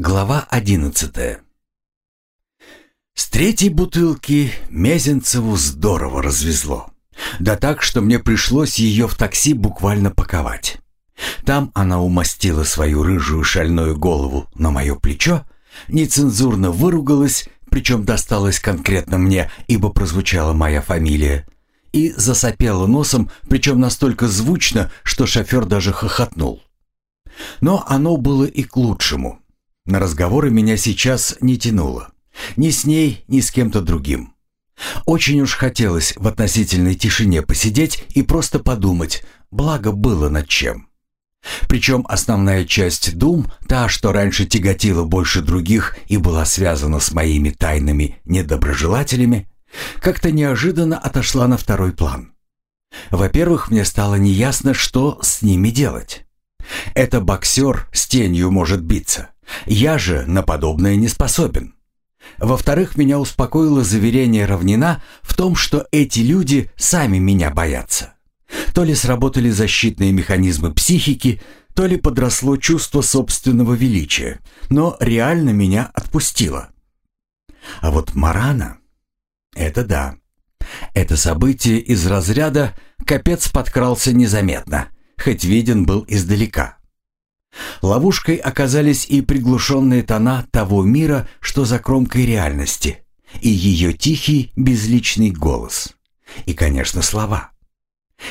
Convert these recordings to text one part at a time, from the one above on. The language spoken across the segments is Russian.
Глава одиннадцатая С третьей бутылки Мезенцеву здорово развезло. Да так, что мне пришлось ее в такси буквально паковать. Там она умастила свою рыжую шальную голову на мое плечо, нецензурно выругалась, причем досталась конкретно мне, ибо прозвучала моя фамилия, и засопела носом, причем настолько звучно, что шофер даже хохотнул. Но оно было и к лучшему. На разговоры меня сейчас не тянуло. Ни с ней, ни с кем-то другим. Очень уж хотелось в относительной тишине посидеть и просто подумать, благо было над чем. Причем основная часть дум, та, что раньше тяготила больше других и была связана с моими тайными недоброжелателями, как-то неожиданно отошла на второй план. Во-первых, мне стало неясно, что с ними делать. Это боксер с тенью может биться. Я же на подобное не способен. Во-вторых, меня успокоило заверение равнина в том, что эти люди сами меня боятся. То ли сработали защитные механизмы психики, то ли подросло чувство собственного величия, но реально меня отпустило. А вот Марана — это да. Это событие из разряда «капец подкрался незаметно», хоть виден был издалека. Ловушкой оказались и приглушенные тона того мира, что за кромкой реальности, и ее тихий, безличный голос. И, конечно, слова.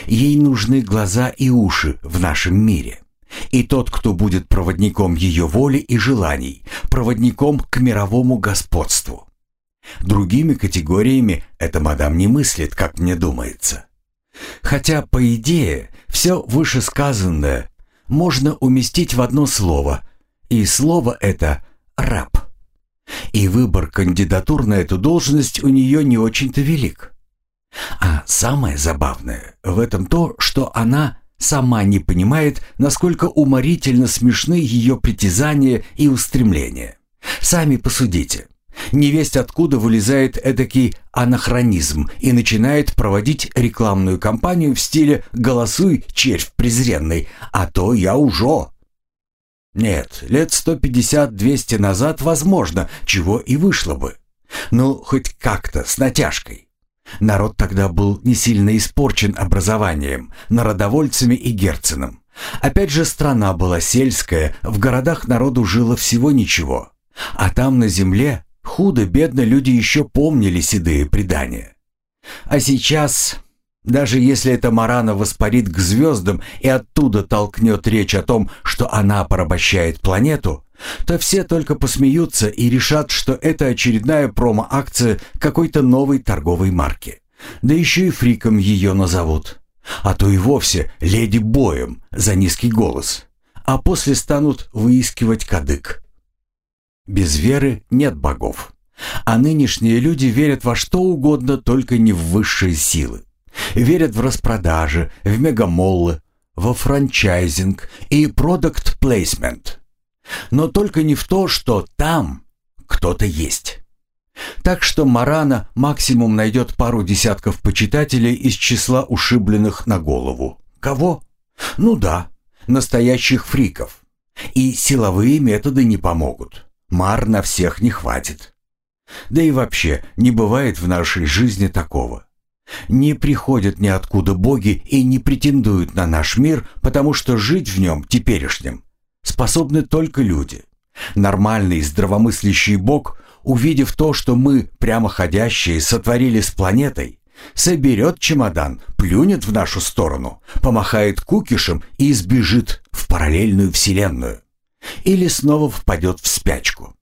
Ей нужны глаза и уши в нашем мире. И тот, кто будет проводником ее воли и желаний, проводником к мировому господству. Другими категориями эта мадам не мыслит, как мне думается. Хотя, по идее, все вышесказанное можно уместить в одно слово, и слово это «раб». И выбор кандидатур на эту должность у нее не очень-то велик. А самое забавное в этом то, что она сама не понимает, насколько уморительно смешны ее притязания и устремления. Сами посудите. Невесть откуда вылезает эдакий анахронизм и начинает проводить рекламную кампанию в стиле «Голосуй, червь презренный, а то я уже». Нет, лет 150-200 назад возможно, чего и вышло бы. Ну, хоть как-то, с натяжкой. Народ тогда был не сильно испорчен образованием, народовольцами и Герценом. Опять же, страна была сельская, в городах народу жило всего ничего. А там на земле Худо-бедно люди еще помнили седые предания. А сейчас, даже если эта Марана воспарит к звездам и оттуда толкнет речь о том, что она порабощает планету, то все только посмеются и решат, что это очередная промо-акция какой-то новой торговой марки. Да еще и фриком ее назовут. А то и вовсе леди боем за низкий голос. А после станут выискивать кадык. Без веры нет богов. А нынешние люди верят во что угодно, только не в высшие силы. Верят в распродажи, в мегамоллы, во франчайзинг и продукт плейсмент. Но только не в то, что там кто-то есть. Так что Марана максимум найдет пару десятков почитателей из числа ушибленных на голову. Кого? Ну да, настоящих фриков. И силовые методы не помогут. Мар на всех не хватит. Да и вообще, не бывает в нашей жизни такого. Не приходят ниоткуда боги и не претендуют на наш мир, потому что жить в нем, теперешнем, способны только люди. Нормальный, здравомыслящий бог, увидев то, что мы, прямоходящие, сотворили с планетой, соберет чемодан, плюнет в нашу сторону, помахает кукишем и сбежит в параллельную вселенную или снова впадет в спячку.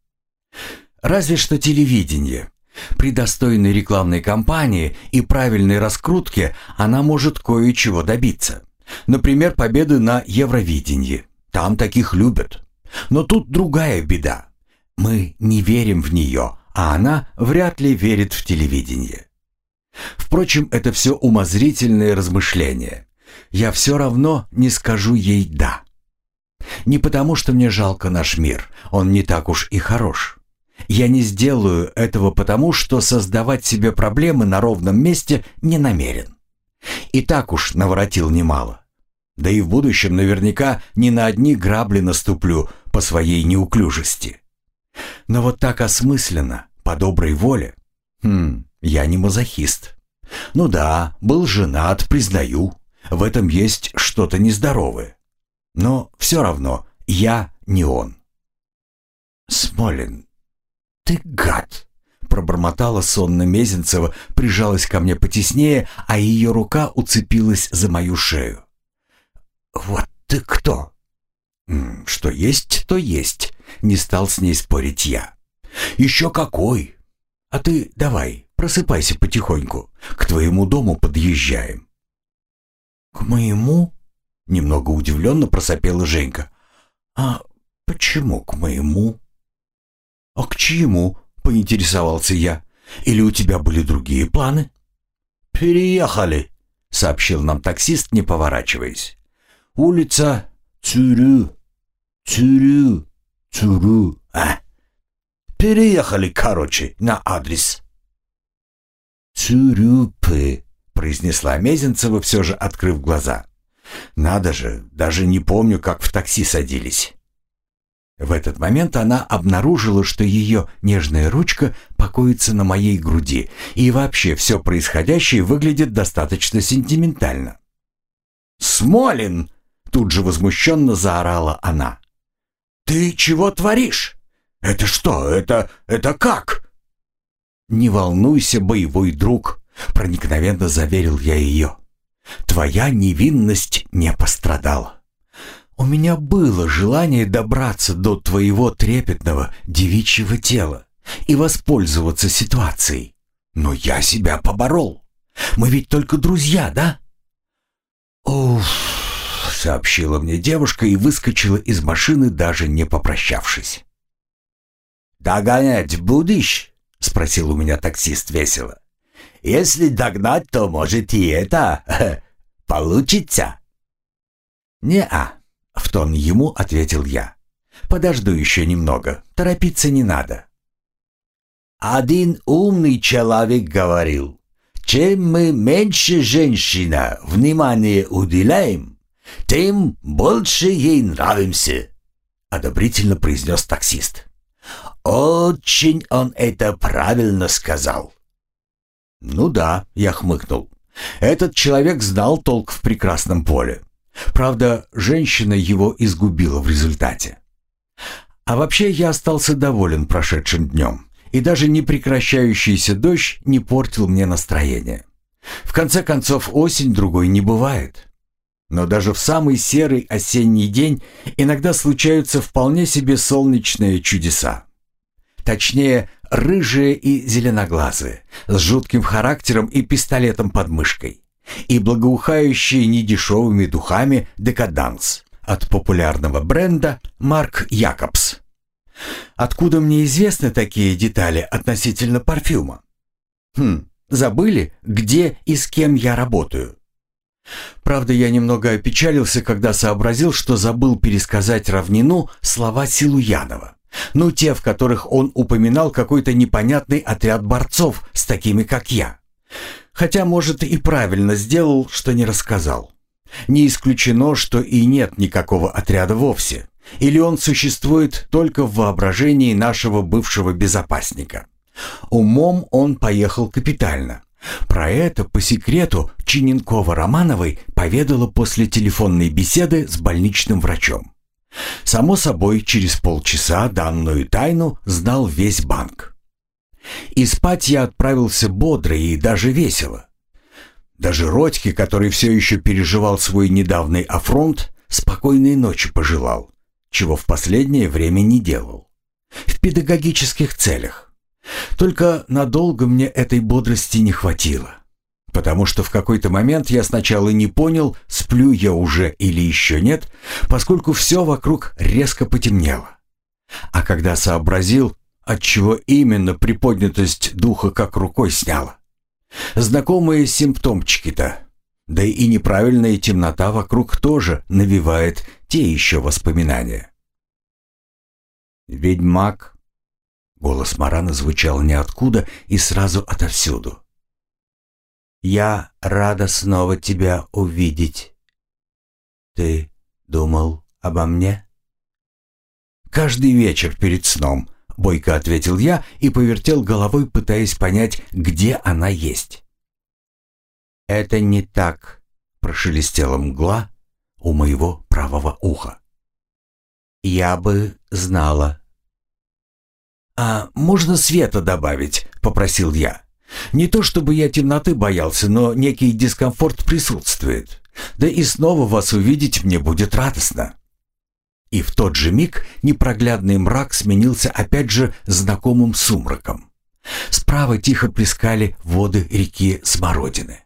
Разве что телевидение. При достойной рекламной кампании и правильной раскрутке она может кое-чего добиться. Например, победы на Евровидении. Там таких любят. Но тут другая беда. Мы не верим в нее, а она вряд ли верит в телевидение. Впрочем, это все умозрительные размышления. Я все равно не скажу ей «да». Не потому, что мне жалко наш мир, он не так уж и хорош. Я не сделаю этого потому, что создавать себе проблемы на ровном месте не намерен. И так уж наворотил немало. Да и в будущем наверняка не на одни грабли наступлю по своей неуклюжести. Но вот так осмысленно, по доброй воле. Хм, я не мазохист. Ну да, был женат, признаю. В этом есть что-то нездоровое. Но все равно я не он. Смолин, ты гад! Пробормотала сонно Мезенцева, прижалась ко мне потеснее, а ее рука уцепилась за мою шею. «Вот ты кто?» «Что есть, то есть», — не стал с ней спорить я. «Еще какой! А ты давай, просыпайся потихоньку. К твоему дому подъезжаем». «К моему?» — немного удивленно просопела Женька. «А почему к моему?» «А к чьему?» — поинтересовался я. «Или у тебя были другие планы?» «Переехали», — сообщил нам таксист, не поворачиваясь. «Улица Цюрю, Цюрю, Цюрю, а? Переехали, короче, на адрес». «Цюрюпы», — произнесла Мезенцева, все же открыв глаза. «Надо же, даже не помню, как в такси садились». В этот момент она обнаружила, что ее нежная ручка покоится на моей груди, и вообще все происходящее выглядит достаточно сентиментально. «Смолин!» — тут же возмущенно заорала она. «Ты чего творишь? Это что? Это... это как?» «Не волнуйся, боевой друг», — проникновенно заверил я ее. «Твоя невинность не пострадала. У меня было желание добраться до твоего трепетного девичьего тела и воспользоваться ситуацией. Но я себя поборол. Мы ведь только друзья, да? Уф, сообщила мне девушка и выскочила из машины, даже не попрощавшись. «Догонять будешь?» — спросил у меня таксист весело. «Если догнать, то, может, и это получится». «Не-а», в тон ему ответил я. «Подожду еще немного. Торопиться не надо». Один умный человек говорил, чем мы меньше женщина внимание уделяем, тем больше ей нравимся, одобрительно произнес таксист. Очень он это правильно сказал. Ну да, я хмыкнул. Этот человек знал толк в прекрасном поле. Правда, женщина его изгубила в результате. А вообще я остался доволен прошедшим днем, и даже непрекращающийся дождь не портил мне настроение. В конце концов, осень другой не бывает. Но даже в самый серый осенний день иногда случаются вполне себе солнечные чудеса. Точнее, рыжие и зеленоглазые, с жутким характером и пистолетом под мышкой и благоухающие недешевыми духами «Декаданс» от популярного бренда «Марк Якобс». Откуда мне известны такие детали относительно парфюма? Хм, забыли, где и с кем я работаю? Правда, я немного опечалился, когда сообразил, что забыл пересказать равнину слова Силуянова. Ну, те, в которых он упоминал какой-то непонятный отряд борцов с такими, как я. Хотя, может, и правильно сделал, что не рассказал. Не исключено, что и нет никакого отряда вовсе. Или он существует только в воображении нашего бывшего безопасника. Умом он поехал капитально. Про это по секрету Чиненкова-Романовой поведала после телефонной беседы с больничным врачом. Само собой, через полчаса данную тайну знал весь банк. И спать я отправился бодро и даже весело. Даже Родьке, который все еще переживал свой недавний афронт, спокойной ночи пожелал, чего в последнее время не делал. В педагогических целях. Только надолго мне этой бодрости не хватило. Потому что в какой-то момент я сначала не понял, сплю я уже или еще нет, поскольку все вокруг резко потемнело. А когда сообразил, Отчего именно приподнятость духа как рукой сняла? Знакомые симптомчики-то. Да и неправильная темнота вокруг тоже навевает те еще воспоминания. «Ведьмак!» Голос Марана звучал ниоткуда и сразу отовсюду. «Я рада снова тебя увидеть. Ты думал обо мне?» Каждый вечер перед сном — бойко ответил я и повертел головой, пытаясь понять, где она есть. «Это не так», — прошелестела мгла у моего правого уха. «Я бы знала». «А можно света добавить?» — попросил я. «Не то чтобы я темноты боялся, но некий дискомфорт присутствует. Да и снова вас увидеть мне будет радостно». И в тот же миг непроглядный мрак сменился опять же знакомым сумраком. Справа тихо плескали воды реки Смородины.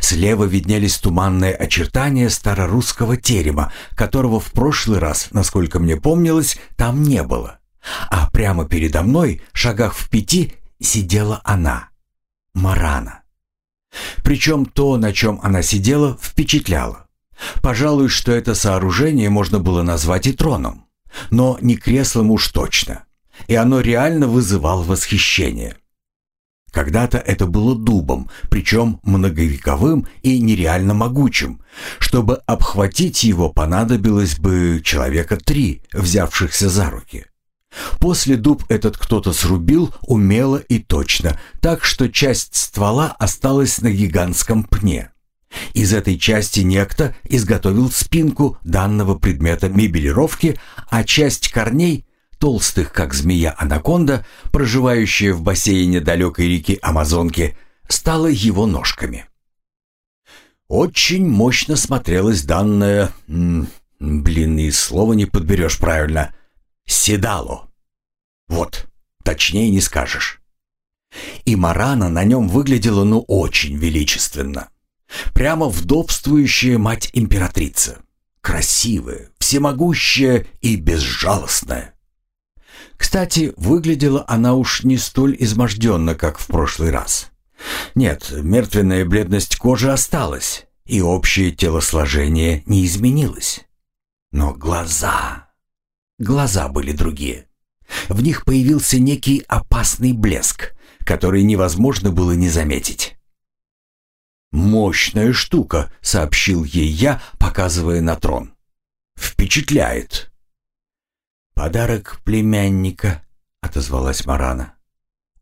Слева виднелись туманные очертания старорусского терема, которого в прошлый раз, насколько мне помнилось, там не было. А прямо передо мной, шагах в пяти, сидела она, Марана. Причем то, на чем она сидела, впечатляло. Пожалуй, что это сооружение можно было назвать и троном. Но не креслом уж точно. И оно реально вызывало восхищение. Когда-то это было дубом, причем многовековым и нереально могучим. Чтобы обхватить его, понадобилось бы человека три, взявшихся за руки. После дуб этот кто-то срубил умело и точно, так что часть ствола осталась на гигантском пне. Из этой части некто изготовил спинку данного предмета мебелировки, а часть корней, толстых как змея-анаконда, проживающая в бассейне далекой реки Амазонки, стала его ножками. Очень мощно смотрелось данное... блин, и слова не подберешь правильно. Седало. Вот, точнее не скажешь. И Марана на нем выглядела ну очень величественно. Прямо вдовствующая мать-императрица. Красивая, всемогущая и безжалостная. Кстати, выглядела она уж не столь изможденно, как в прошлый раз. Нет, мертвенная бледность кожи осталась, и общее телосложение не изменилось. Но глаза... Глаза были другие. В них появился некий опасный блеск, который невозможно было не заметить. «Мощная штука», — сообщил ей я, показывая на трон. «Впечатляет». «Подарок племянника», — отозвалась Марана.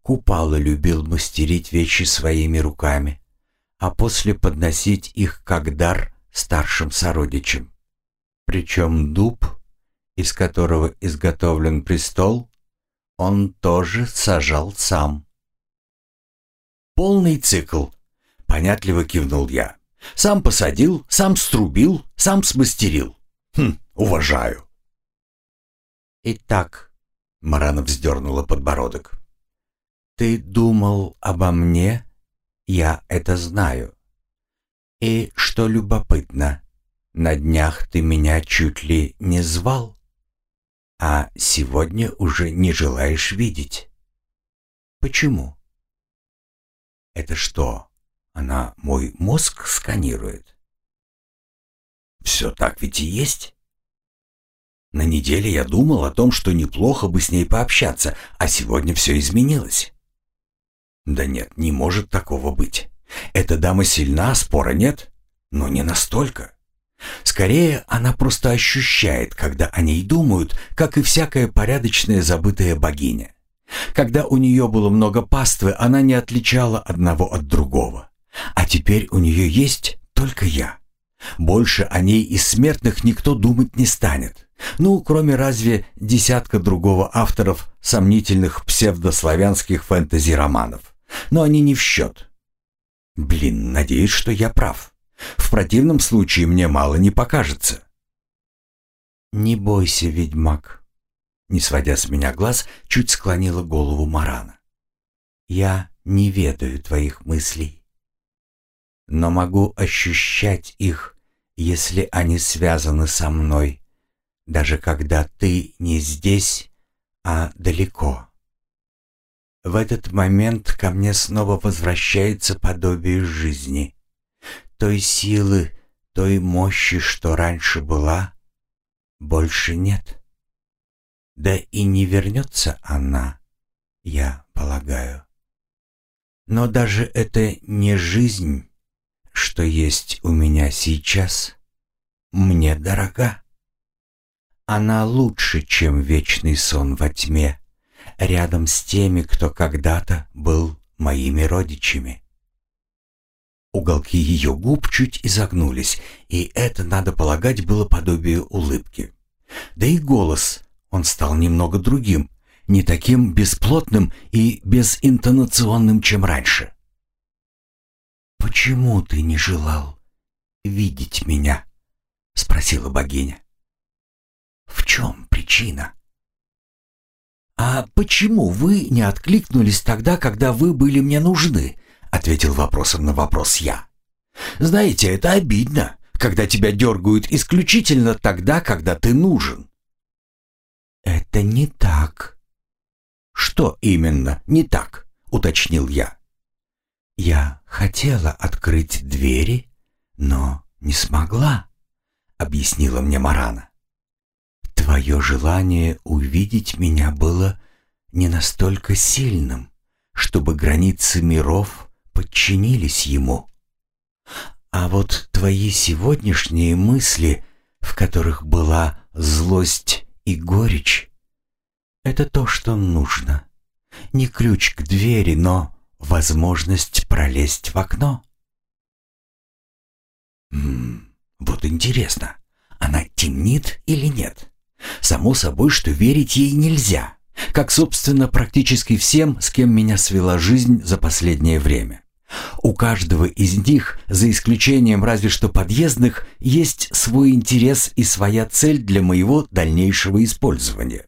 Купала любил мастерить вещи своими руками, а после подносить их как дар старшим сородичам. Причем дуб, из которого изготовлен престол, он тоже сажал сам. Полный цикл Понятливо кивнул я. Сам посадил, сам струбил, сам смастерил. Хм, уважаю. Итак, Марана вздернула подбородок. Ты думал обо мне? Я это знаю. И что любопытно, на днях ты меня чуть ли не звал, а сегодня уже не желаешь видеть. Почему? Это что, она мой мозг сканирует. Все так ведь и есть. На неделе я думал о том, что неплохо бы с ней пообщаться, а сегодня все изменилось. Да нет, не может такого быть. Эта дама сильна, спора нет, но не настолько. Скорее, она просто ощущает, когда о ней думают, как и всякая порядочная забытая богиня. Когда у нее было много паствы, она не отличала одного от другого. А теперь у нее есть только я. Больше о ней из смертных никто думать не станет. Ну, кроме разве десятка другого авторов сомнительных псевдославянских фэнтези-романов. Но они не в счет. Блин, надеюсь, что я прав. В противном случае мне мало не покажется. «Не бойся, ведьмак», — не сводя с меня глаз, чуть склонила голову Марана. «Я не ведаю твоих мыслей но могу ощущать их, если они связаны со мной, даже когда ты не здесь, а далеко. В этот момент ко мне снова возвращается подобие жизни, той силы, той мощи, что раньше была, больше нет. Да и не вернется она, я полагаю. Но даже это не жизнь, что есть у меня сейчас, мне дорога. Она лучше, чем вечный сон во тьме. рядом с теми, кто когда-то был моими родичами. Уголки ее губ чуть изогнулись, и это, надо полагать, было подобие улыбки. Да и голос, он стал немного другим, не таким бесплотным и безинтонационным, чем раньше. «Почему ты не желал видеть меня?» — спросила богиня. «В чем причина?» «А почему вы не откликнулись тогда, когда вы были мне нужны?» — ответил вопросом на вопрос я. «Знаете, это обидно, когда тебя дергают исключительно тогда, когда ты нужен». «Это не так». «Что именно не так?» — уточнил я. «Я хотела открыть двери, но не смогла», — объяснила мне Марана. «Твое желание увидеть меня было не настолько сильным, чтобы границы миров подчинились ему. А вот твои сегодняшние мысли, в которых была злость и горечь, это то, что нужно. Не ключ к двери, но возможность пролезть в окно. М вот интересно, она темнит или нет? Само собой, что верить ей нельзя, как, собственно, практически всем, с кем меня свела жизнь за последнее время. У каждого из них, за исключением разве что подъездных, есть свой интерес и своя цель для моего дальнейшего использования.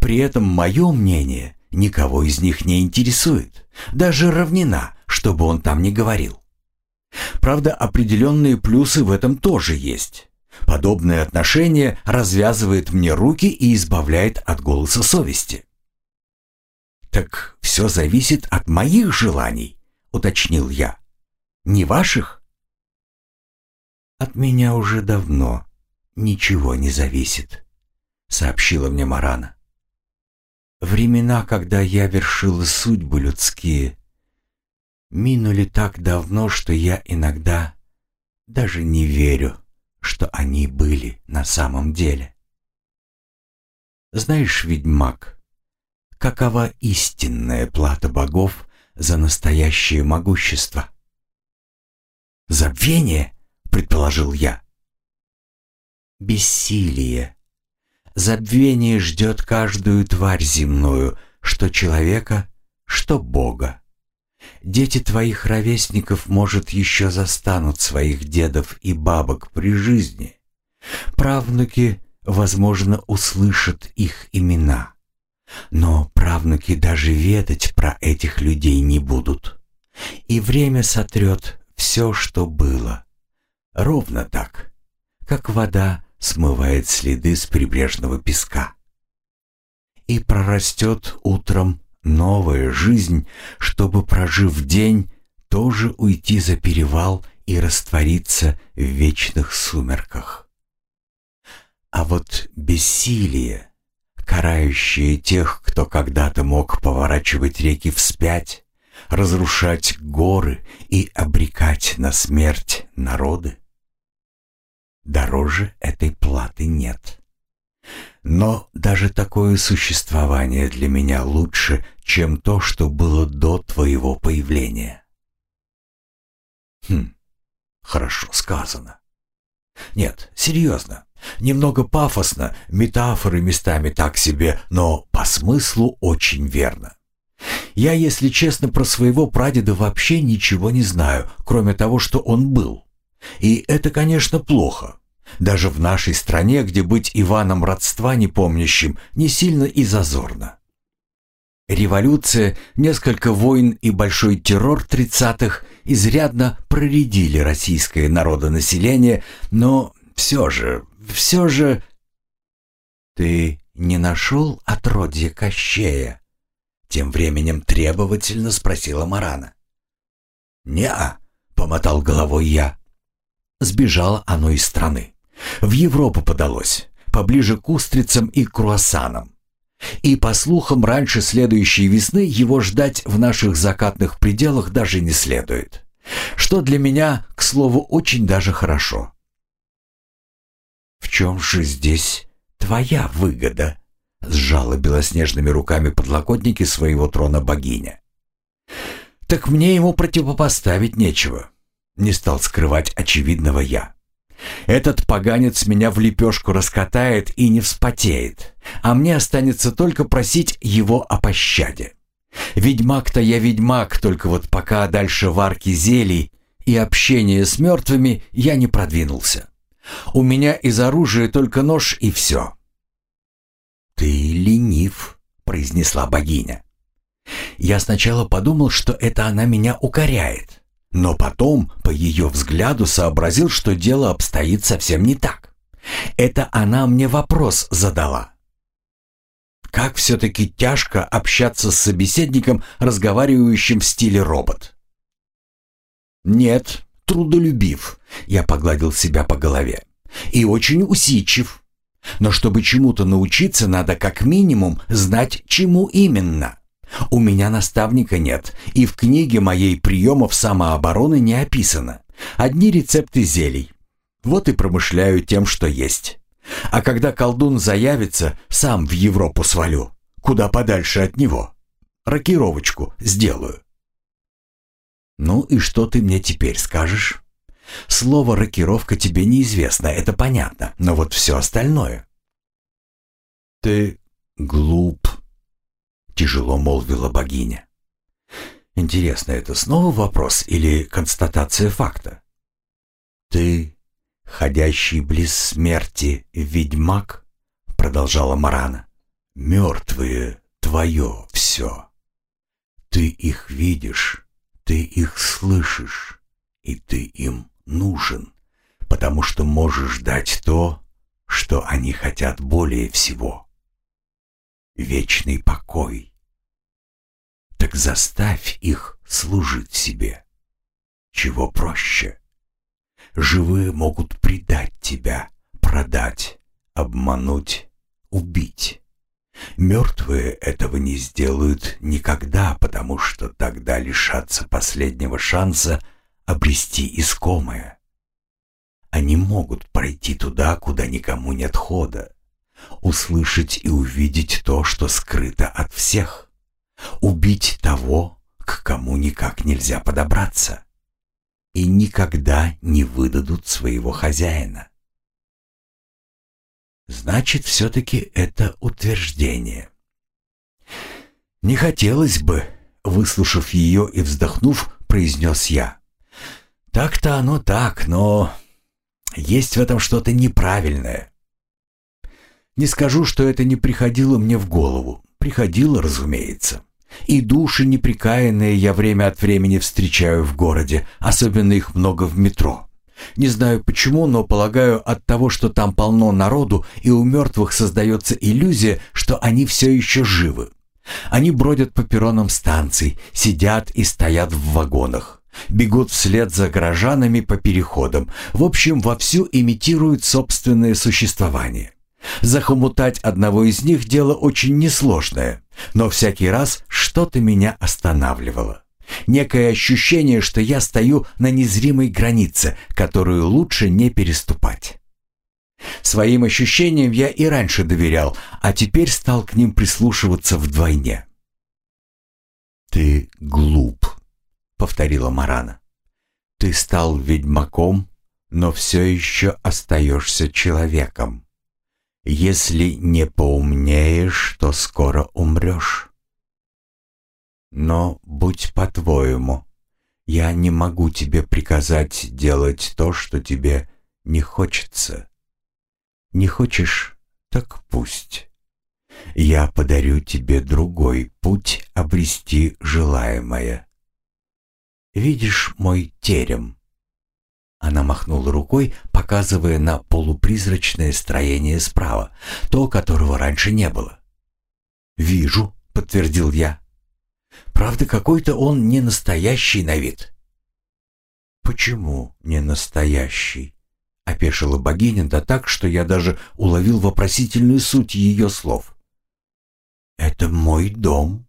При этом мое мнение никого из них не интересует, даже равнина, чтобы он там не говорил. Правда, определенные плюсы в этом тоже есть. Подобное отношение развязывает мне руки и избавляет от голоса совести. «Так все зависит от моих желаний», — уточнил я. «Не ваших?» «От меня уже давно ничего не зависит», — сообщила мне Марана. «Времена, когда я вершила судьбы людские, минули так давно, что я иногда даже не верю, что они были на самом деле. Знаешь, ведьмак, какова истинная плата богов за настоящее могущество? Забвение, предположил я. Бессилие. Забвение ждет каждую тварь земную, что человека, что Бога. Дети твоих ровесников, может, еще застанут своих дедов и бабок при жизни. Правнуки, возможно, услышат их имена. Но правнуки даже ведать про этих людей не будут. И время сотрет все, что было. Ровно так, как вода смывает следы с прибрежного песка. И прорастет утром новая жизнь, чтобы, прожив день, тоже уйти за перевал и раствориться в вечных сумерках. А вот бессилие, карающее тех, кто когда-то мог поворачивать реки вспять, разрушать горы и обрекать на смерть народы, дороже этой платы нет. Но даже такое существование для меня лучше, чем то, что было до твоего появления. Хм, хорошо сказано. Нет, серьезно. Немного пафосно, метафоры местами так себе, но по смыслу очень верно. Я, если честно, про своего прадеда вообще ничего не знаю, кроме того, что он был. И это, конечно, плохо. Даже в нашей стране, где быть Иваном родства непомнящим, не сильно и зазорно. Революция, несколько войн и большой террор 30-х изрядно проредили российское народонаселение, но все же, все же... «Ты не нашел отродье Кощея?» Тем временем требовательно спросила Марана. «Не-а», помотал головой я. Сбежало оно из страны. В Европу подалось, поближе к устрицам и круассанам. И, по слухам, раньше следующей весны его ждать в наших закатных пределах даже не следует. Что для меня, к слову, очень даже хорошо. «В чем же здесь твоя выгода?» — сжала белоснежными руками подлокотники своего трона богиня. «Так мне ему противопоставить нечего», — не стал скрывать очевидного я. «Этот поганец меня в лепешку раскатает и не вспотеет, а мне останется только просить его о пощаде. Ведьмак-то я ведьмак, только вот пока дальше варки зелий и общения с мертвыми я не продвинулся. У меня из оружия только нож и все». «Ты ленив», — произнесла богиня. Я сначала подумал, что это она меня укоряет, но потом, по ее взгляду, сообразил, что дело обстоит совсем не так. Это она мне вопрос задала. Как все-таки тяжко общаться с собеседником, разговаривающим в стиле робот. «Нет, трудолюбив», — я погладил себя по голове, — «и очень усидчив. Но чтобы чему-то научиться, надо как минимум знать, чему именно. У меня наставника нет, и в книге моей приемов самообороны не описано. Одни рецепты зелий. Вот и промышляю тем, что есть. А когда колдун заявится, сам в Европу свалю. Куда подальше от него. Рокировочку сделаю. Ну и что ты мне теперь скажешь? Слово «рокировка» тебе неизвестно, это понятно, но вот все остальное. Ты глуп, тяжело молвила богиня. Интересно, это снова вопрос или констатация факта? Ты, ходящий близ смерти ведьмак, продолжала Марана, мертвые твое все. Ты их видишь, ты их слышишь, и ты им нужен, потому что можешь дать то, что они хотят более всего. Вечный покой, так заставь их служить себе. Чего проще? Живые могут предать тебя, продать, обмануть, убить. Мертвые этого не сделают никогда, потому что тогда лишатся последнего шанса обрести искомое. Они могут пройти туда, куда никому нет хода, услышать и увидеть то, что скрыто от всех убить того, к кому никак нельзя подобраться, и никогда не выдадут своего хозяина. Значит, все-таки это утверждение. Не хотелось бы, выслушав ее и вздохнув, произнес я. Так-то оно так, но есть в этом что-то неправильное. Не скажу, что это не приходило мне в голову. Приходило, разумеется. И души неприкаянные я время от времени встречаю в городе, особенно их много в метро. Не знаю почему, но полагаю от того, что там полно народу, и у мертвых создается иллюзия, что они все еще живы. Они бродят по перронам станций, сидят и стоят в вагонах, бегут вслед за горожанами по переходам, в общем, вовсю имитируют собственное существование. Захомутать одного из них дело очень несложное, но всякий раз что-то меня останавливало. Некое ощущение, что я стою на незримой границе, которую лучше не переступать. Своим ощущениям я и раньше доверял, а теперь стал к ним прислушиваться вдвойне. «Ты глуп», — повторила Марана. «Ты стал ведьмаком, но все еще остаешься человеком. Если не поумнеешь, то скоро умрешь. Но будь по-твоему, я не могу тебе приказать делать то, что тебе не хочется. Не хочешь, так пусть. Я подарю тебе другой путь обрести желаемое. Видишь мой терем? Она махнула рукой, показывая на полупризрачное строение справа, то, которого раньше не было. «Вижу», — подтвердил я. «Правда, какой-то он не настоящий на вид». «Почему не настоящий?» — опешила богиня, да так, что я даже уловил вопросительную суть ее слов. «Это мой дом,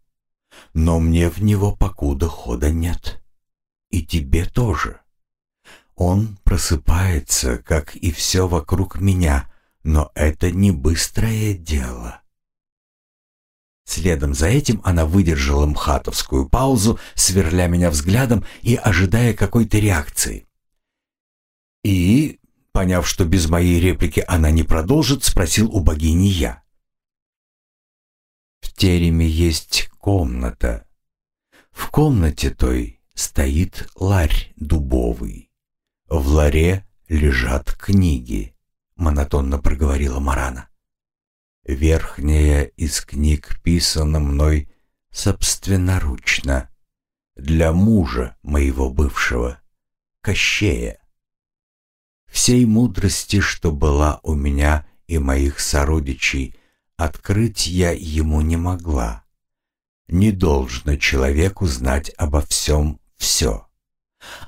но мне в него покуда хода нет. И тебе тоже. Он просыпается, как и все вокруг меня, но это не быстрое дело. Следом за этим она выдержала мхатовскую паузу, сверля меня взглядом и ожидая какой-то реакции. И, поняв, что без моей реплики она не продолжит, спросил у богини я. «В тереме есть комната. В комнате той стоит ларь дубовый. В ларе лежат книги», — монотонно проговорила Марана. «Верхняя из книг писана мной собственноручно для мужа моего бывшего, Кощея всей мудрости, что была у меня и моих сородичей, открыть я ему не могла. Не должно человеку знать обо всем все,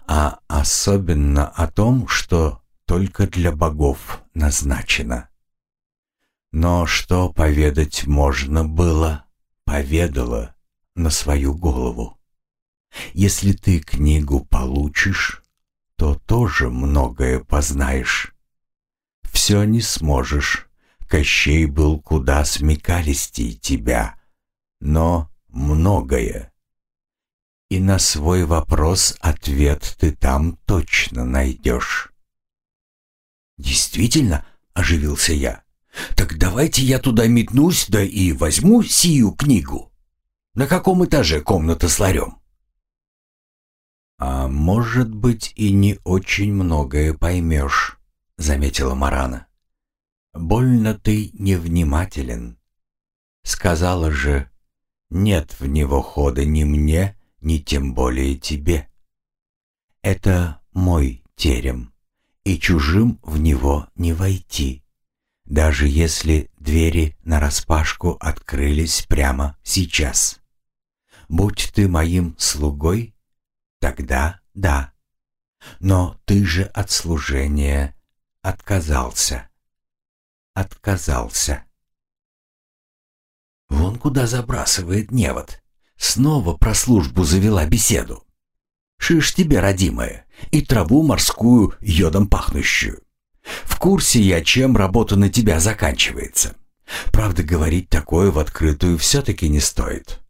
а особенно о том, что только для богов назначено. Но что поведать можно было, поведала на свою голову. Если ты книгу получишь, то тоже многое познаешь. Все не сможешь. Кощей был куда смекалистей тебя, но многое. И на свой вопрос ответ ты там точно найдешь. «Действительно?» — оживился я. «Так давайте я туда метнусь, да и возьму сию книгу. На каком этаже комната с ларем?» «А может быть, и не очень многое поймешь», — заметила Марана. «Больно ты невнимателен. Сказала же, нет в него хода ни мне, ни тем более тебе. Это мой терем, и чужим в него не войти, даже если двери нараспашку открылись прямо сейчас. Будь ты моим слугой, Тогда да. Но ты же от служения отказался. Отказался. Вон куда забрасывает невод. Снова про службу завела беседу. Шиш тебе, родимая, и траву морскую йодом пахнущую. В курсе я, чем работа на тебя заканчивается. Правда, говорить такое в открытую все-таки не стоит.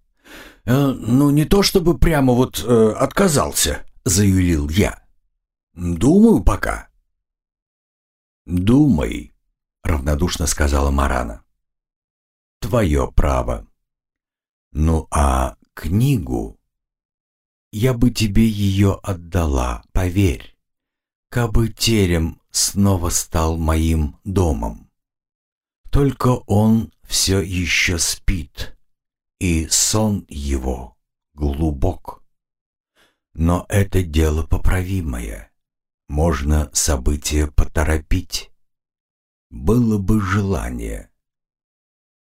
Э, «Ну, не то чтобы прямо вот э, отказался», — заявил я. «Думаю пока». «Думай», — равнодушно сказала Марана. «Твое право. Ну, а книгу...» «Я бы тебе ее отдала, поверь, кабы терем снова стал моим домом. Только он все еще спит» и сон его глубок. Но это дело поправимое. Можно события поторопить. Было бы желание.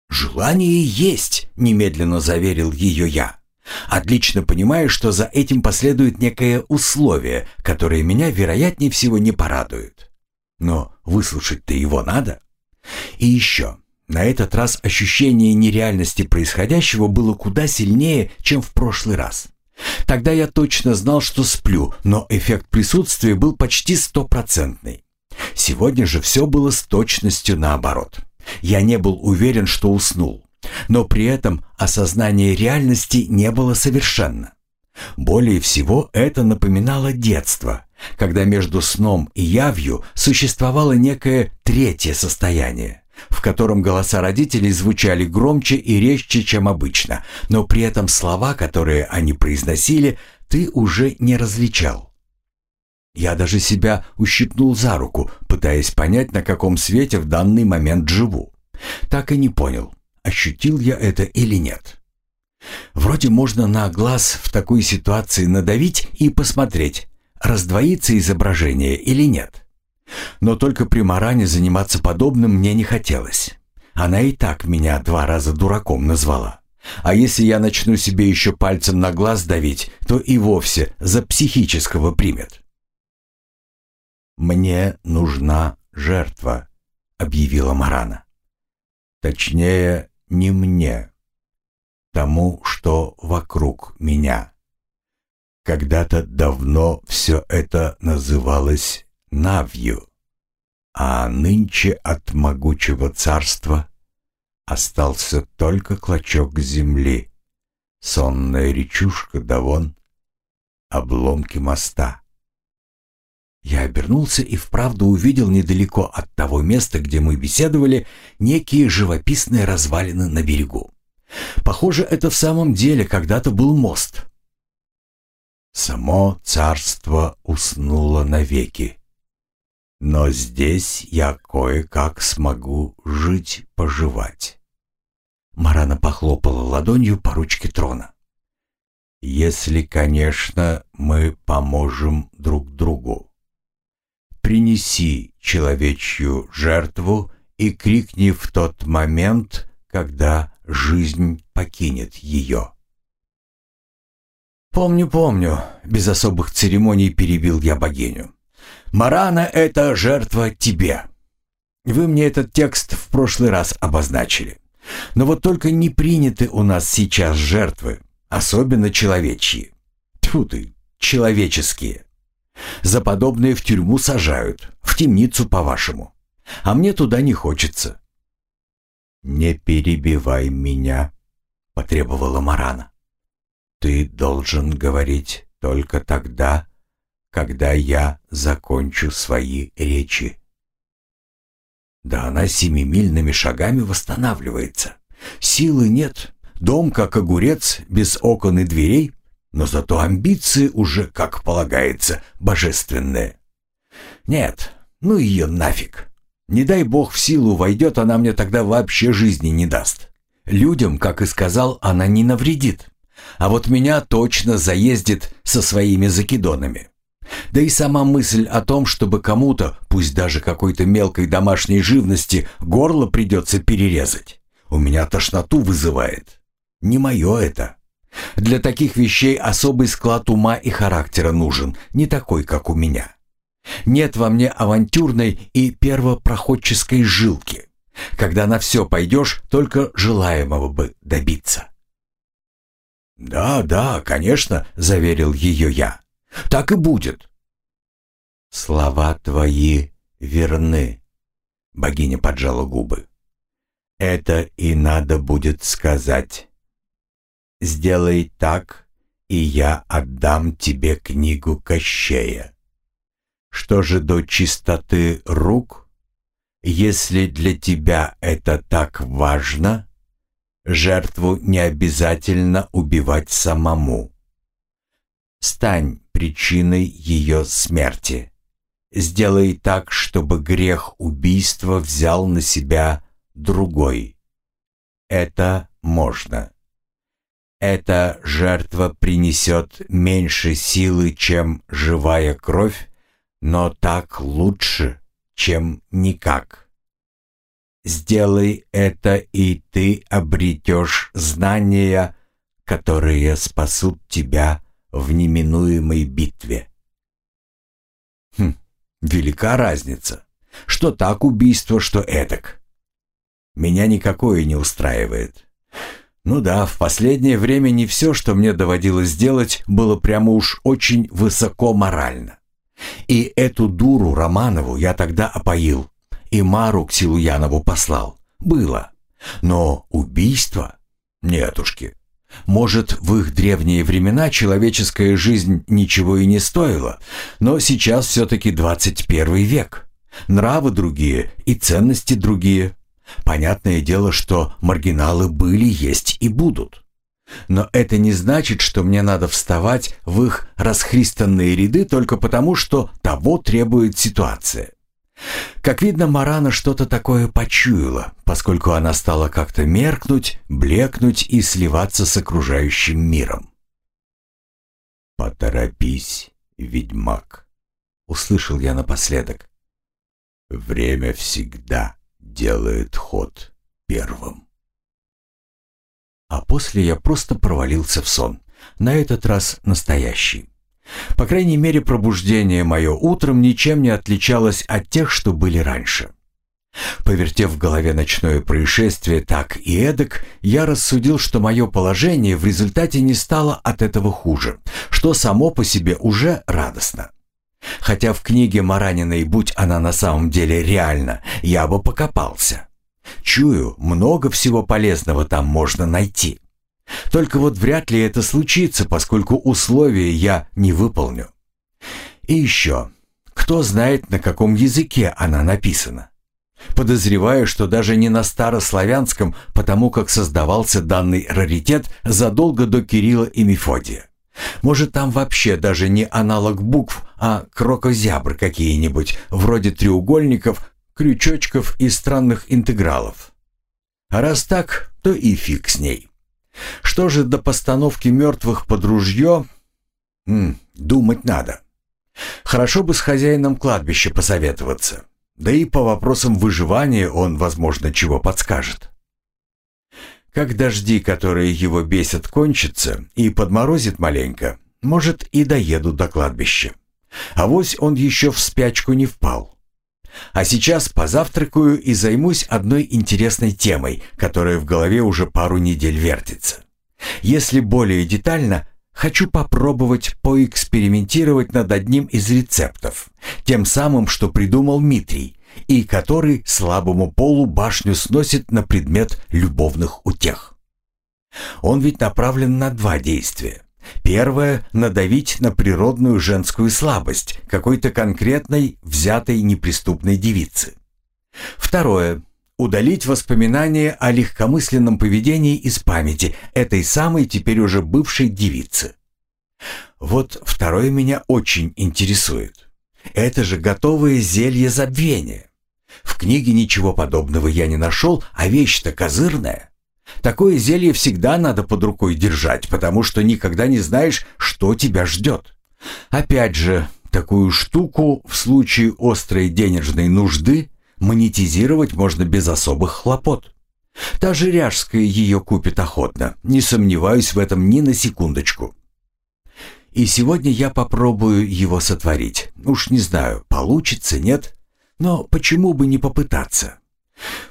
«Желание есть», — немедленно заверил ее я. Отлично понимая, что за этим последует некое условие, которое меня, вероятнее всего, не порадует. Но выслушать-то его надо. И еще, на этот раз ощущение нереальности происходящего было куда сильнее, чем в прошлый раз. Тогда я точно знал, что сплю, но эффект присутствия был почти стопроцентный. Сегодня же все было с точностью наоборот. Я не был уверен, что уснул, но при этом осознание реальности не было совершенно. Более всего это напоминало детство, когда между сном и явью существовало некое третье состояние в котором голоса родителей звучали громче и резче, чем обычно, но при этом слова, которые они произносили, ты уже не различал. Я даже себя ущипнул за руку, пытаясь понять, на каком свете в данный момент живу. Так и не понял, ощутил я это или нет. Вроде можно на глаз в такой ситуации надавить и посмотреть, раздвоится изображение или нет. Но только при Маране заниматься подобным мне не хотелось. Она и так меня два раза дураком назвала. А если я начну себе еще пальцем на глаз давить, то и вовсе за психического примет. «Мне нужна жертва», — объявила Марана. «Точнее, не мне, тому, что вокруг меня. Когда-то давно все это называлось Навью, а нынче от могучего царства Остался только клочок земли. Сонная речушка, да вон обломки моста. Я обернулся и вправду увидел недалеко от того места, где мы беседовали, некие живописные развалины на берегу. Похоже, это в самом деле когда-то был мост. Само царство уснуло навеки. Но здесь я кое-как смогу жить-поживать. Марана похлопала ладонью по ручке трона. «Если, конечно, мы поможем друг другу. Принеси человечью жертву и крикни в тот момент, когда жизнь покинет ее». «Помню, помню», — без особых церемоний перебил я богиню. «Марана — это жертва тебе. Вы мне этот текст в прошлый раз обозначили. Но вот только не приняты у нас сейчас жертвы, особенно человечьи. Тьфу ты, человеческие. За подобные в тюрьму сажают, в темницу по-вашему. А мне туда не хочется. «Не перебивай меня», — потребовала Марана. «Ты должен говорить только тогда, когда я закончу свои речи». Да она семимильными шагами восстанавливается. Силы нет, дом как огурец, без окон и дверей, но зато амбиции уже, как полагается, божественные. Нет, ну ее нафиг. Не дай бог в силу войдет, она мне тогда вообще жизни не даст. Людям, как и сказал, она не навредит. А вот меня точно заездит со своими закидонами. Да и сама мысль о том, чтобы кому-то, пусть даже какой-то мелкой домашней живности, горло придется перерезать, у меня тошноту вызывает. Не мое это. Для таких вещей особый склад ума и характера нужен, не такой, как у меня. Нет во мне авантюрной и первопроходческой жилки, когда на все пойдешь, только желаемого бы добиться. «Да, да, конечно», — заверил ее я. Так и будет. Слова твои верны. Богиня поджала губы. Это и надо будет сказать. Сделай так, и я отдам тебе книгу Кощея. Что же до чистоты рук? Если для тебя это так важно, жертву не обязательно убивать самому. Стань причиной ее смерти. Сделай так, чтобы грех убийства взял на себя другой. Это можно. Эта жертва принесет меньше силы, чем живая кровь, но так лучше, чем никак. Сделай это, и ты обретешь знания, которые спасут тебя в неминуемой битве. Хм, велика разница. Что так убийство, что этак. Меня никакое не устраивает. Ну да, в последнее время не все, что мне доводилось делать, было прямо уж очень высоко морально. И эту дуру Романову я тогда опоил, и Мару к Силуянову послал. Было. Но убийство? Нетушки. Может, в их древние времена человеческая жизнь ничего и не стоила, но сейчас все-таки 21 век. Нравы другие и ценности другие. Понятное дело, что маргиналы были, есть и будут. Но это не значит, что мне надо вставать в их расхристанные ряды только потому, что того требует ситуация. Как видно, Марана что-то такое почуяла, поскольку она стала как-то меркнуть, блекнуть и сливаться с окружающим миром. «Поторопись, ведьмак», — услышал я напоследок. «Время всегда делает ход первым». А после я просто провалился в сон, на этот раз настоящий. По крайней мере, пробуждение мое утром ничем не отличалось от тех, что были раньше. Повертев в голове ночное происшествие так и эдак, я рассудил, что мое положение в результате не стало от этого хуже, что само по себе уже радостно. Хотя в книге Мараниной, будь она на самом деле реальна, я бы покопался. Чую, много всего полезного там можно найти. Только вот вряд ли это случится, поскольку условия я не выполню. И еще, кто знает, на каком языке она написана. Подозреваю, что даже не на старославянском, потому как создавался данный раритет задолго до Кирилла и Мефодия. Может, там вообще даже не аналог букв, а крокозябры какие-нибудь, вроде треугольников, крючочков и странных интегралов. А раз так, то и фиг с ней. Что же до постановки мертвых под ружье? М, думать надо. Хорошо бы с хозяином кладбища посоветоваться. Да и по вопросам выживания он, возможно, чего подскажет. Как дожди, которые его бесят, кончатся и подморозит маленько, может, и доеду до кладбища. А вось он еще в спячку не впал. А сейчас позавтракаю и займусь одной интересной темой, которая в голове уже пару недель вертится. Если более детально, хочу попробовать поэкспериментировать над одним из рецептов, тем самым, что придумал Митрий, и который слабому полу башню сносит на предмет любовных утех. Он ведь направлен на два действия. Первое – надавить на природную женскую слабость какой-то конкретной, взятой неприступной девицы. Второе – удалить воспоминания о легкомысленном поведении из памяти этой самой теперь уже бывшей девицы. Вот второе меня очень интересует. Это же готовое зелье забвения. В книге ничего подобного я не нашел, а вещь-то козырная. Такое зелье всегда надо под рукой держать, потому что никогда не знаешь, что тебя ждет. Опять же, такую штуку в случае острой денежной нужды монетизировать можно без особых хлопот. Та же Ряжская ее купит охотно, не сомневаюсь в этом ни на секундочку. И сегодня я попробую его сотворить. Уж не знаю, получится, нет, но почему бы не попытаться?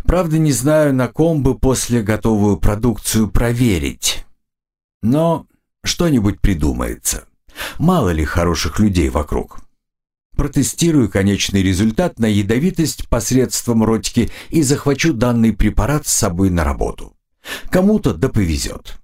Правда, не знаю, на ком бы после готовую продукцию проверить. Но что-нибудь придумается. Мало ли хороших людей вокруг. Протестирую конечный результат на ядовитость посредством ротики и захвачу данный препарат с собой на работу. Кому-то да повезет.